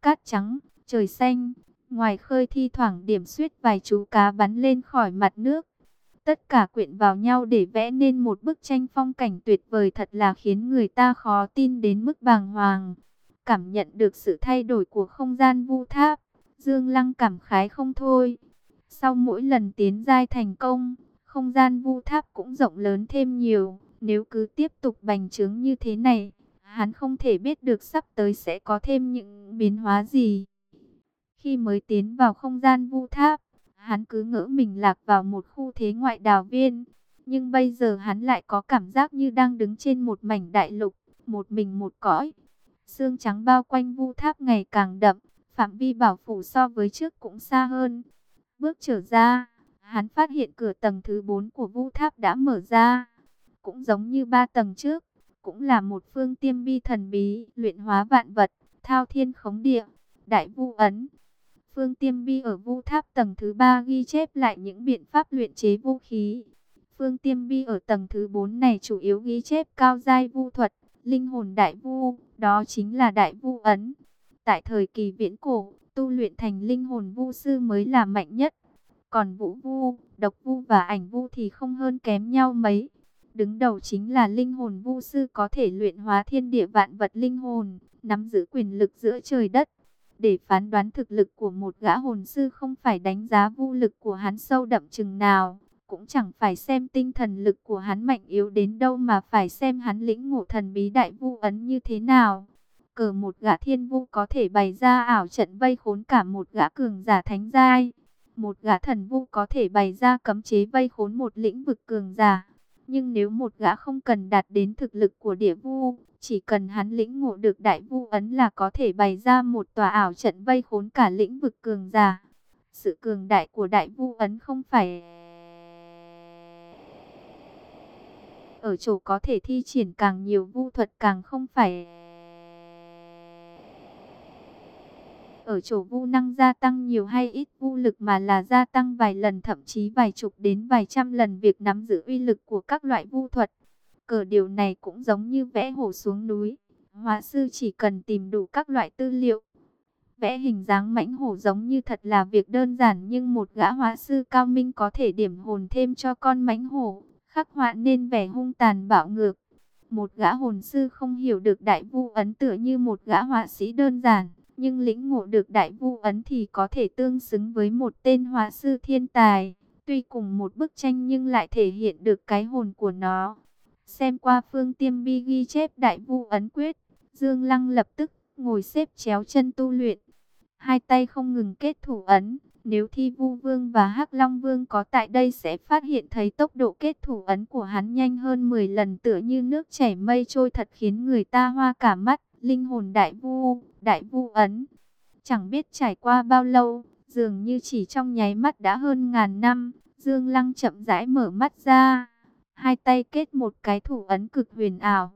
cát trắng, trời xanh, ngoài khơi thi thoảng điểm xuyết vài chú cá bắn lên khỏi mặt nước. Tất cả quyện vào nhau để vẽ nên một bức tranh phong cảnh tuyệt vời thật là khiến người ta khó tin đến mức bàng hoàng. Cảm nhận được sự thay đổi của không gian vu tháp, Dương Lăng cảm khái không thôi. Sau mỗi lần tiến giai thành công, không gian vu tháp cũng rộng lớn thêm nhiều. Nếu cứ tiếp tục bành trướng như thế này, hắn không thể biết được sắp tới sẽ có thêm những biến hóa gì. Khi mới tiến vào không gian vu tháp, hắn cứ ngỡ mình lạc vào một khu thế ngoại đào viên. Nhưng bây giờ hắn lại có cảm giác như đang đứng trên một mảnh đại lục, một mình một cõi. Sương trắng bao quanh vu tháp ngày càng đậm, phạm vi bảo phủ so với trước cũng xa hơn. Bước trở ra, hắn phát hiện cửa tầng thứ 4 của vu tháp đã mở ra. Cũng giống như ba tầng trước, cũng là một phương tiêm bi thần bí, luyện hóa vạn vật, thao thiên khống địa, đại vu ấn. Phương tiêm bi ở vu tháp tầng thứ 3 ghi chép lại những biện pháp luyện chế vũ khí. Phương tiêm bi ở tầng thứ 4 này chủ yếu ghi chép cao giai vu thuật, linh hồn đại vu, đó chính là đại vu ấn. Tại thời kỳ viễn cổ, tu luyện thành linh hồn vu sư mới là mạnh nhất. Còn vũ vu, độc vu và ảnh vu thì không hơn kém nhau mấy. Đứng đầu chính là linh hồn vu sư có thể luyện hóa thiên địa vạn vật linh hồn, nắm giữ quyền lực giữa trời đất. Để phán đoán thực lực của một gã hồn sư không phải đánh giá vu lực của hắn sâu đậm chừng nào, cũng chẳng phải xem tinh thần lực của hắn mạnh yếu đến đâu mà phải xem hắn lĩnh ngộ thần bí đại vu ấn như thế nào. Cờ một gã thiên vu có thể bày ra ảo trận vây khốn cả một gã cường giả thánh giai. Một gã thần vu có thể bày ra cấm chế vây khốn một lĩnh vực cường giả. Nhưng nếu một gã không cần đạt đến thực lực của địa vu, chỉ cần hắn lĩnh ngộ được đại vu ấn là có thể bày ra một tòa ảo trận vây khốn cả lĩnh vực cường giả. Sự cường đại của đại vu ấn không phải ở chỗ có thể thi triển càng nhiều vu thuật càng không phải ở chỗ vu năng gia tăng nhiều hay ít vu lực mà là gia tăng vài lần thậm chí vài chục đến vài trăm lần việc nắm giữ uy lực của các loại vu thuật. Cờ điều này cũng giống như vẽ hổ xuống núi. Hóa sư chỉ cần tìm đủ các loại tư liệu. Vẽ hình dáng mãnh hổ giống như thật là việc đơn giản nhưng một gã hóa sư cao minh có thể điểm hồn thêm cho con mãnh hổ, khắc họa nên vẻ hung tàn bạo ngược. Một gã hồn sư không hiểu được đại vu ấn tựa như một gã họa sĩ đơn giản, nhưng lĩnh ngộ được đại vu ấn thì có thể tương xứng với một tên hóa sư thiên tài. Tuy cùng một bức tranh nhưng lại thể hiện được cái hồn của nó. Xem qua phương tiêm bi ghi chép đại vu ấn quyết, Dương Lăng lập tức ngồi xếp chéo chân tu luyện. Hai tay không ngừng kết thủ ấn, nếu Thi Vu Vương và Hắc Long Vương có tại đây sẽ phát hiện thấy tốc độ kết thủ ấn của hắn nhanh hơn 10 lần tựa như nước chảy mây trôi thật khiến người ta hoa cả mắt. Linh hồn đại vu, đại vu ấn. Chẳng biết trải qua bao lâu, dường như chỉ trong nháy mắt đã hơn ngàn năm, Dương Lăng chậm rãi mở mắt ra. Hai tay kết một cái thủ ấn cực huyền ảo,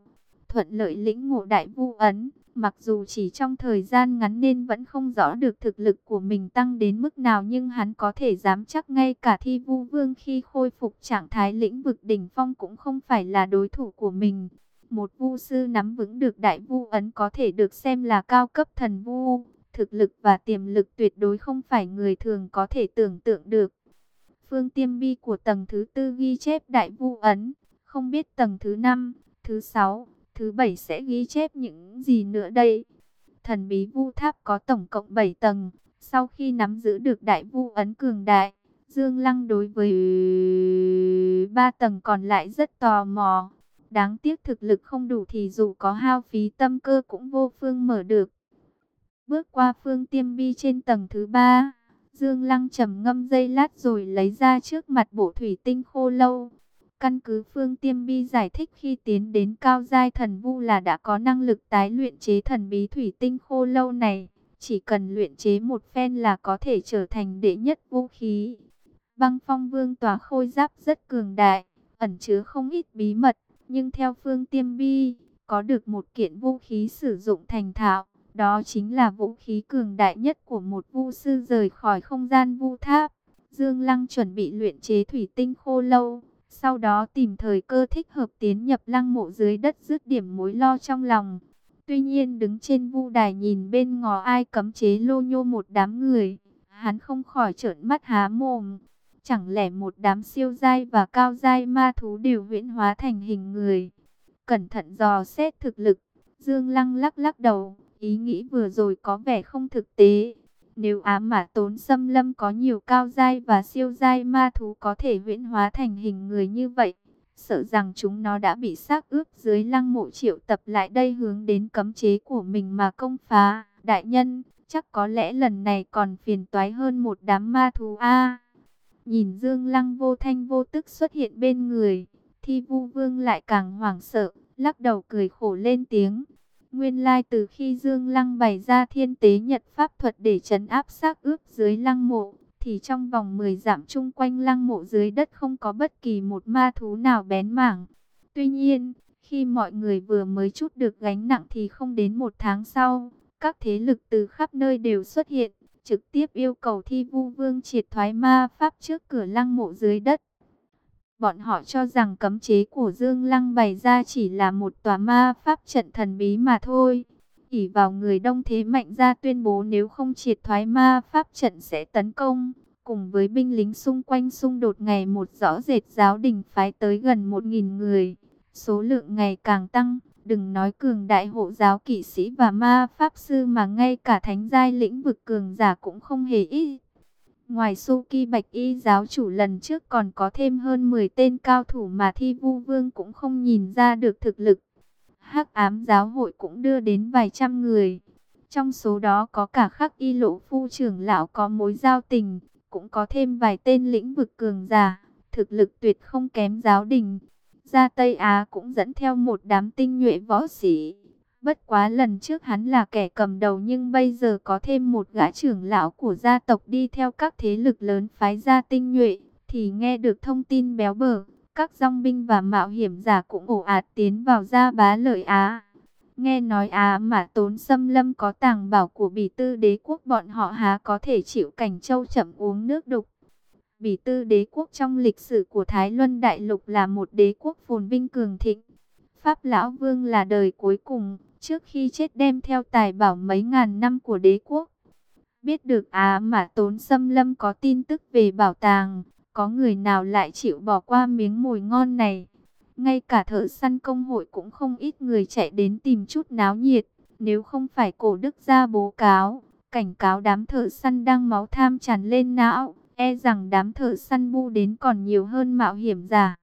thuận lợi lĩnh ngộ đại vu ấn. Mặc dù chỉ trong thời gian ngắn nên vẫn không rõ được thực lực của mình tăng đến mức nào nhưng hắn có thể dám chắc ngay cả thi vu vương khi khôi phục trạng thái lĩnh vực đỉnh phong cũng không phải là đối thủ của mình. Một vu sư nắm vững được đại vu ấn có thể được xem là cao cấp thần vu, thực lực và tiềm lực tuyệt đối không phải người thường có thể tưởng tượng được. Phương tiêm bi của tầng thứ tư ghi chép đại vu ấn, không biết tầng thứ năm, thứ sáu thứ bảy sẽ ghi chép những gì nữa đây? Thần bí vu tháp có tổng cộng 7 tầng. Sau khi nắm giữ được đại vu ấn cường đại, Dương Lăng đối với ba tầng còn lại rất tò mò. Đáng tiếc thực lực không đủ thì dù có hao phí tâm cơ cũng vô phương mở được. Bước qua phương tiêm bi trên tầng thứ ba, Dương Lăng trầm ngâm dây lát rồi lấy ra trước mặt bộ thủy tinh khô lâu. Căn cứ Phương Tiêm Bi giải thích khi tiến đến cao giai thần vu là đã có năng lực tái luyện chế thần bí thủy tinh khô lâu này. Chỉ cần luyện chế một phen là có thể trở thành đệ nhất vũ khí. Băng phong vương tòa khôi giáp rất cường đại, ẩn chứa không ít bí mật. Nhưng theo Phương Tiêm Bi, có được một kiện vũ khí sử dụng thành thạo. Đó chính là vũ khí cường đại nhất của một vu sư rời khỏi không gian vu tháp. Dương Lăng chuẩn bị luyện chế thủy tinh khô lâu sau đó tìm thời cơ thích hợp tiến nhập lăng mộ dưới đất dứt điểm mối lo trong lòng. Tuy nhiên đứng trên vu đài nhìn bên ngò ai cấm chế lô nhô một đám người, hắn không khỏi trợn mắt há mồm. Chẳng lẽ một đám siêu dai và cao dai ma thú đều huyễn hóa thành hình người. Cẩn thận dò xét thực lực, Dương Lăng lắc lắc đầu, ý nghĩ vừa rồi có vẻ không thực tế. Nếu ám mã tốn xâm lâm có nhiều cao giai và siêu giai ma thú có thể huyễn hóa thành hình người như vậy, sợ rằng chúng nó đã bị xác ướp dưới lăng mộ triệu tập lại đây hướng đến cấm chế của mình mà công phá. Đại nhân, chắc có lẽ lần này còn phiền toái hơn một đám ma thú a nhìn Dương Lăng vô thanh vô tức xuất hiện bên người, Thi Vu Vương lại càng hoảng sợ, lắc đầu cười khổ lên tiếng. Nguyên lai từ khi Dương Lăng bày ra thiên tế nhật pháp thuật để trấn áp xác ướp dưới lăng mộ, thì trong vòng 10 dặm chung quanh lăng mộ dưới đất không có bất kỳ một ma thú nào bén mảng. Tuy nhiên, khi mọi người vừa mới chút được gánh nặng thì không đến một tháng sau, các thế lực từ khắp nơi đều xuất hiện, trực tiếp yêu cầu thi vu vương triệt thoái ma pháp trước cửa lăng mộ dưới đất. Bọn họ cho rằng cấm chế của Dương Lăng bày ra chỉ là một tòa ma pháp trận thần bí mà thôi. ỉ vào người đông thế mạnh ra tuyên bố nếu không triệt thoái ma pháp trận sẽ tấn công. Cùng với binh lính xung quanh xung đột ngày một rõ rệt giáo đình phái tới gần 1.000 người. Số lượng ngày càng tăng, đừng nói cường đại hộ giáo kỵ sĩ và ma pháp sư mà ngay cả thánh giai lĩnh vực cường giả cũng không hề ít. Ngoài Suki Bạch Y giáo chủ lần trước còn có thêm hơn 10 tên cao thủ mà Thi Vu Vương cũng không nhìn ra được thực lực. Hắc ám giáo hội cũng đưa đến vài trăm người. Trong số đó có cả khắc y lộ phu trưởng lão có mối giao tình, cũng có thêm vài tên lĩnh vực cường giả, thực lực tuyệt không kém giáo đình. Ra Tây Á cũng dẫn theo một đám tinh nhuệ võ sĩ. Bất quá lần trước hắn là kẻ cầm đầu nhưng bây giờ có thêm một gã trưởng lão của gia tộc đi theo các thế lực lớn phái gia tinh nhuệ, thì nghe được thông tin béo bở, các dòng binh và mạo hiểm giả cũng ổ ạt tiến vào gia bá lợi Á. Nghe nói Á mà tốn xâm lâm có tàng bảo của bỉ tư đế quốc bọn họ há có thể chịu cảnh châu chậm uống nước đục. Bỉ tư đế quốc trong lịch sử của Thái Luân Đại Lục là một đế quốc phồn vinh cường thịnh. Pháp Lão Vương là đời cuối cùng, trước khi chết đem theo tài bảo mấy ngàn năm của đế quốc. Biết được Á mà tốn xâm lâm có tin tức về bảo tàng, có người nào lại chịu bỏ qua miếng mồi ngon này. Ngay cả thợ săn công hội cũng không ít người chạy đến tìm chút náo nhiệt, nếu không phải cổ đức ra bố cáo, cảnh cáo đám thợ săn đang máu tham tràn lên não, e rằng đám thợ săn bu đến còn nhiều hơn mạo hiểm giả.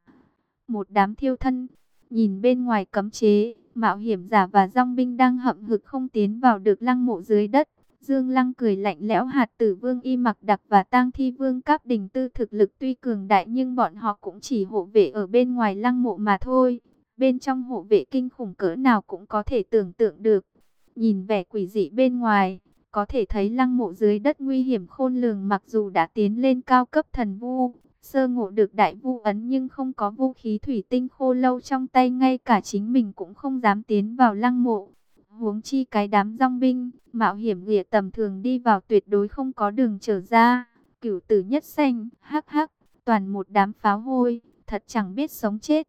Một đám thiêu thân, nhìn bên ngoài cấm chế, mạo hiểm giả và dòng binh đang hậm hực không tiến vào được lăng mộ dưới đất. Dương Lăng cười lạnh lẽo hạt tử vương y mặc đặc và tang thi vương các đình tư thực lực tuy cường đại nhưng bọn họ cũng chỉ hộ vệ ở bên ngoài lăng mộ mà thôi. Bên trong hộ vệ kinh khủng cỡ nào cũng có thể tưởng tượng được. Nhìn vẻ quỷ dị bên ngoài, có thể thấy lăng mộ dưới đất nguy hiểm khôn lường mặc dù đã tiến lên cao cấp thần vu, sơ ngộ được đại vu ấn nhưng không có vũ khí thủy tinh khô lâu trong tay ngay cả chính mình cũng không dám tiến vào lăng mộ. Huống chi cái đám rong binh, mạo hiểm ghịa tầm thường đi vào tuyệt đối không có đường trở ra. Cửu tử nhất xanh, hắc hắc, toàn một đám pháo hôi, thật chẳng biết sống chết.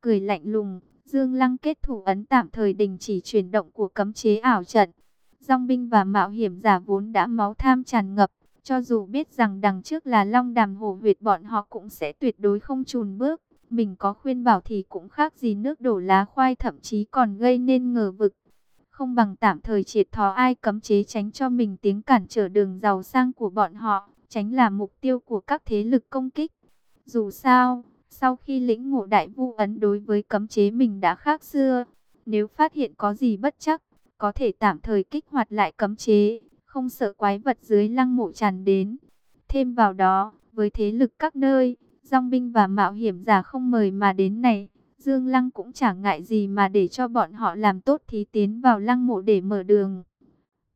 Cười lạnh lùng, Dương Lăng kết thủ ấn tạm thời đình chỉ chuyển động của cấm chế ảo trận. Dòng binh và mạo hiểm giả vốn đã máu tham tràn ngập, cho dù biết rằng đằng trước là long đàm hổ huyệt bọn họ cũng sẽ tuyệt đối không chùn bước. Mình có khuyên bảo thì cũng khác gì nước đổ lá khoai thậm chí còn gây nên ngờ vực. Không bằng tạm thời triệt thó ai cấm chế tránh cho mình tiếng cản trở đường giàu sang của bọn họ, tránh là mục tiêu của các thế lực công kích. Dù sao, sau khi lĩnh ngộ đại vu ấn đối với cấm chế mình đã khác xưa, nếu phát hiện có gì bất chắc, có thể tạm thời kích hoạt lại cấm chế, không sợ quái vật dưới lăng mộ tràn đến. Thêm vào đó, với thế lực các nơi, dòng binh và mạo hiểm giả không mời mà đến này, Dương Lăng cũng chẳng ngại gì mà để cho bọn họ làm tốt thí tiến vào lăng mộ để mở đường.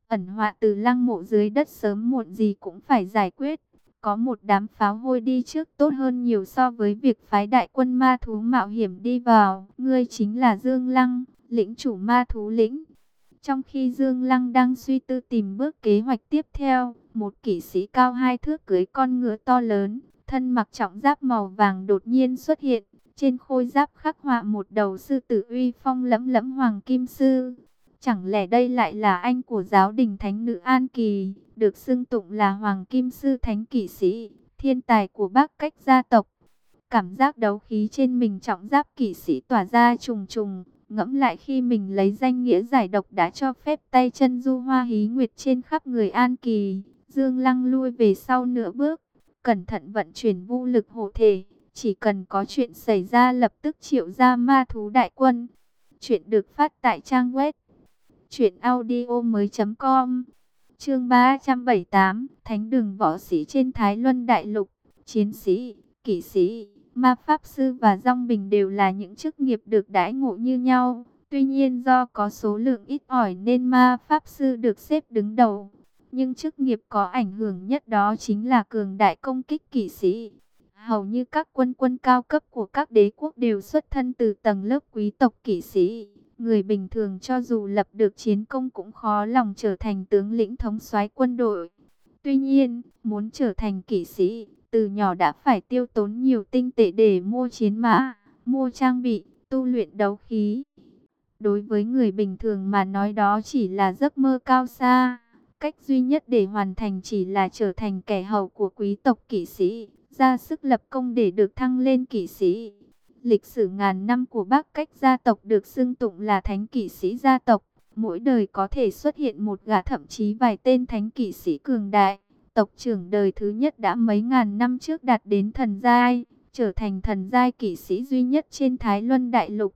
Ẩn họa từ lăng mộ dưới đất sớm muộn gì cũng phải giải quyết. Có một đám pháo hôi đi trước tốt hơn nhiều so với việc phái đại quân ma thú mạo hiểm đi vào. Ngươi chính là Dương Lăng, lĩnh chủ ma thú lĩnh. Trong khi Dương Lăng đang suy tư tìm bước kế hoạch tiếp theo, một kỵ sĩ cao hai thước cưới con ngựa to lớn, thân mặc trọng giáp màu vàng đột nhiên xuất hiện. Trên khôi giáp khắc họa một đầu sư tử uy phong lẫm lẫm hoàng kim sư. Chẳng lẽ đây lại là anh của giáo đình thánh nữ An Kỳ, được xưng tụng là hoàng kim sư thánh kỵ sĩ, thiên tài của bác cách gia tộc. Cảm giác đấu khí trên mình trọng giáp kỵ sĩ tỏa ra trùng trùng, ngẫm lại khi mình lấy danh nghĩa giải độc đã cho phép tay chân du hoa hí nguyệt trên khắp người An Kỳ. Dương Lăng lui về sau nửa bước, cẩn thận vận chuyển vũ lực hộ thể, Chỉ cần có chuyện xảy ra lập tức triệu ra ma thú đại quân. Chuyện được phát tại trang web truyệnaudiomoi.com. Chương 378, Thánh đường võ sĩ trên Thái Luân đại lục, chiến sĩ, kỵ sĩ, ma pháp sư và dòng bình đều là những chức nghiệp được đãi ngộ như nhau. Tuy nhiên do có số lượng ít ỏi nên ma pháp sư được xếp đứng đầu. Nhưng chức nghiệp có ảnh hưởng nhất đó chính là cường đại công kích kỵ sĩ. Hầu như các quân quân cao cấp của các đế quốc đều xuất thân từ tầng lớp quý tộc kỵ sĩ. Người bình thường cho dù lập được chiến công cũng khó lòng trở thành tướng lĩnh thống soái quân đội. Tuy nhiên, muốn trở thành kỵ sĩ, từ nhỏ đã phải tiêu tốn nhiều tinh tệ để mua chiến mã, mua trang bị, tu luyện đấu khí. Đối với người bình thường mà nói đó chỉ là giấc mơ cao xa. Cách duy nhất để hoàn thành chỉ là trở thành kẻ hầu của quý tộc kỵ sĩ, ra sức lập công để được thăng lên kỵ sĩ. Lịch sử ngàn năm của Bắc cách gia tộc được xưng tụng là thánh kỵ sĩ gia tộc. Mỗi đời có thể xuất hiện một gã thậm chí vài tên thánh kỵ sĩ cường đại. Tộc trưởng đời thứ nhất đã mấy ngàn năm trước đạt đến thần giai, trở thành thần giai kỵ sĩ duy nhất trên Thái Luân Đại Lục.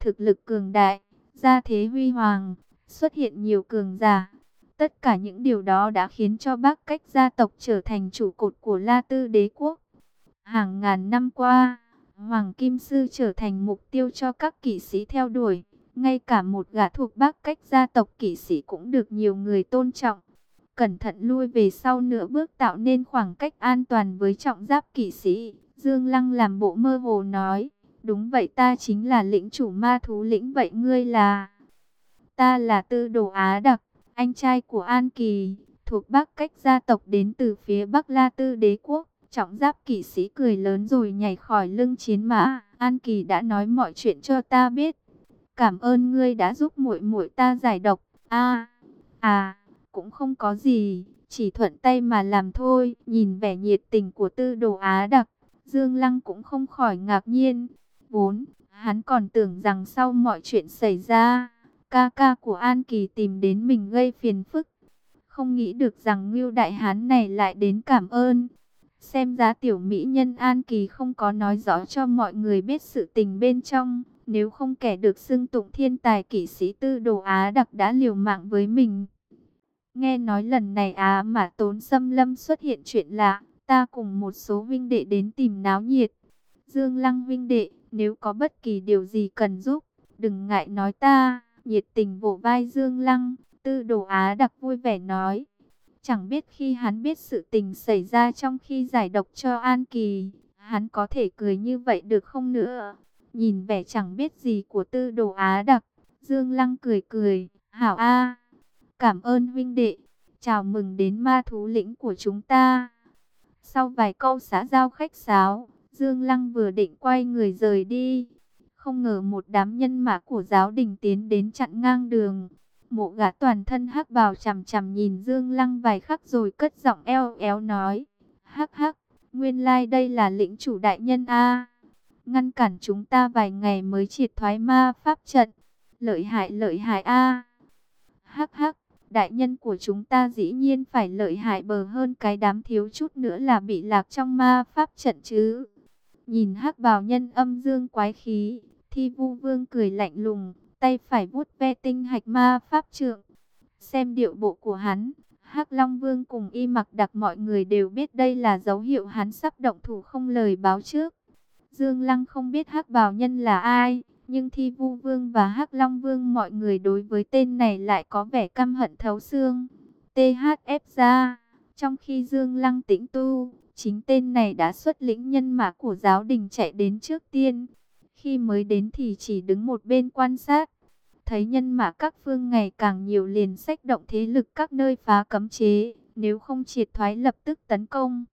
Thực lực cường đại, gia thế huy hoàng, xuất hiện nhiều cường giả. Tất cả những điều đó đã khiến cho Bắc cách gia tộc trở thành trụ cột của La Tư đế quốc. Hàng ngàn năm qua, Hoàng Kim Sư trở thành mục tiêu cho các kỵ sĩ theo đuổi. Ngay cả một gã thuộc Bắc cách gia tộc kỵ sĩ cũng được nhiều người tôn trọng. Cẩn thận lui về sau nửa bước tạo nên khoảng cách an toàn với trọng giáp kỵ sĩ. Dương Lăng làm bộ mơ hồ nói. Đúng vậy ta chính là lĩnh chủ ma thú lĩnh vậy ngươi là... Ta là tư đồ Á Đặc, anh trai của An Kỳ, thuộc Bắc cách gia tộc đến từ phía Bắc La Tư đế quốc. Trọng giáp kỵ sĩ cười lớn rồi nhảy khỏi lưng chiến mã. An Kỳ đã nói mọi chuyện cho ta biết. Cảm ơn ngươi đã giúp muội muội ta giải độc. A, à, à cũng không có gì, chỉ thuận tay mà làm thôi. Nhìn vẻ nhiệt tình của Tư Đồ Á Đặc, Dương Lăng cũng không khỏi ngạc nhiên. Vốn, hắn còn tưởng rằng sau mọi chuyện xảy ra, ca ca của An Kỳ tìm đến mình gây phiền phức. Không nghĩ được rằng Ngưu Đại Hán này lại đến cảm ơn. Xem ra tiểu mỹ nhân An Kỳ không có nói rõ cho mọi người biết sự tình bên trong. Nếu không kẻ được xưng tụng thiên tài kỵ sĩ tư đồ Á đặc đã liều mạng với mình. Nghe nói lần này Á mà tốn xâm lâm xuất hiện chuyện lạ. Ta cùng một số vinh đệ đến tìm náo nhiệt. Dương Lăng vinh đệ, nếu có bất kỳ điều gì cần giúp, đừng ngại nói ta. Nhiệt tình vỗ vai Dương Lăng, tư đồ Á đặc vui vẻ nói. Chẳng biết khi hắn biết sự tình xảy ra trong khi giải độc cho An Kỳ, hắn có thể cười như vậy được không nữa? Nhìn vẻ chẳng biết gì của tư đồ Á đặc, Dương Lăng cười cười, hảo a cảm ơn huynh đệ, chào mừng đến ma thú lĩnh của chúng ta. Sau vài câu xã giao khách sáo, Dương Lăng vừa định quay người rời đi. Không ngờ một đám nhân mã của giáo đình tiến đến chặn ngang đường. Mộ gã toàn thân hắc bào chằm chằm nhìn Dương Lăng vài khắc rồi cất giọng eo éo nói. Hắc hắc, nguyên lai like đây là lĩnh chủ đại nhân A. Ngăn cản chúng ta vài ngày mới triệt thoái ma pháp trận. Lợi hại lợi hại A. Hắc hắc, đại nhân của chúng ta dĩ nhiên phải lợi hại bờ hơn cái đám thiếu chút nữa là bị lạc trong ma pháp trận chứ. Nhìn hắc bào nhân âm dương quái khí, thi vu vương cười lạnh lùng tay phải vuốt ve tinh hạch ma pháp trượng. Xem điệu bộ của hắn, Hắc Long Vương cùng y mặc đặc mọi người đều biết đây là dấu hiệu hắn sắp động thủ không lời báo trước. Dương Lăng không biết Hắc Bào Nhân là ai, nhưng Thi Vu Vương và Hắc Long Vương mọi người đối với tên này lại có vẻ căm hận thấu xương. THF ra, trong khi Dương Lăng tĩnh tu, chính tên này đã xuất lĩnh nhân mã của giáo đình chạy đến trước tiên. Khi mới đến thì chỉ đứng một bên quan sát. Thấy nhân mã các phương ngày càng nhiều liền sách động thế lực các nơi phá cấm chế. Nếu không triệt thoái lập tức tấn công.